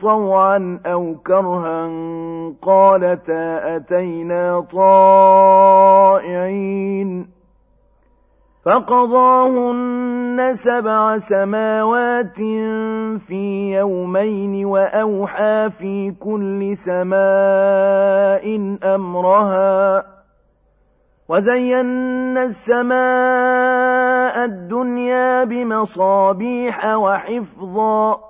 طوعا أو كرها قالتا أتينا طائعين. فقضاهن سبع سماوات في يومين وأوحى في كل سماء أمرها. وزينا السماء الدنيا بمصابيح وحفظا.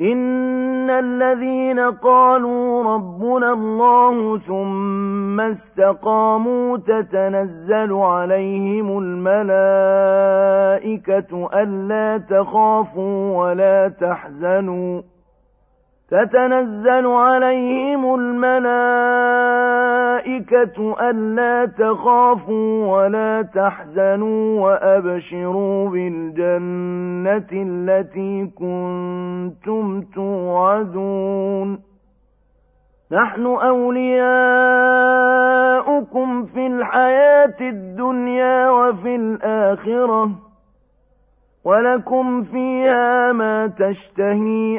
إن الذين قالوا ربنا الله ثم استقاموا تتنزل عليهم الملائكة ألا تخافوا ولا تحزنوا تتنزل عليهم الملائكة ألا تخافوا ولا تحزنوا وأبشروا بالجنة التي كنتم توعدون. نحن أولياؤكم في الحياة الدنيا وفي الآخرة ولكم فيها ما تشتهي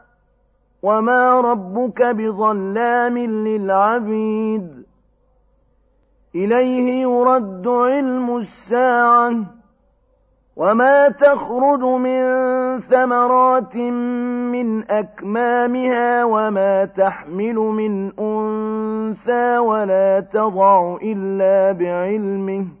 وما ربك بظلام للعبيد إليه يرد علم الساعة وما تخرج من ثمرات من أكمامها وما تحمل من أنثى ولا تضع إلا بعلمه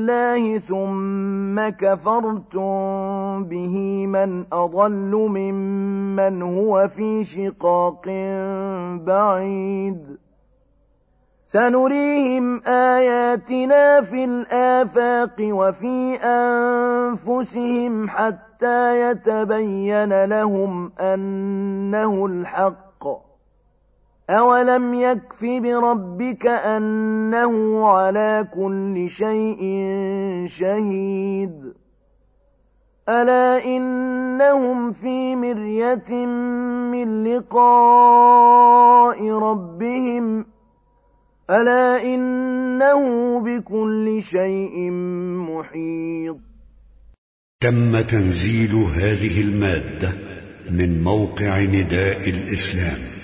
الله ثم كفرتم به من أضل ممن هو في شقاق بعيد. سنريهم آياتنا في الآفاق وفي أنفسهم حتى يتبين لهم أنه الحق أولم يكف بربك أنه على كل شيء شهيد ألا إنهم في مرية من لقاء ربهم ألا إنه بكل شيء محيط تم تنزيل هذه المادة من موقع نداء الإسلام.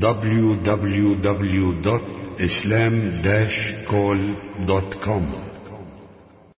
www.islam-call.com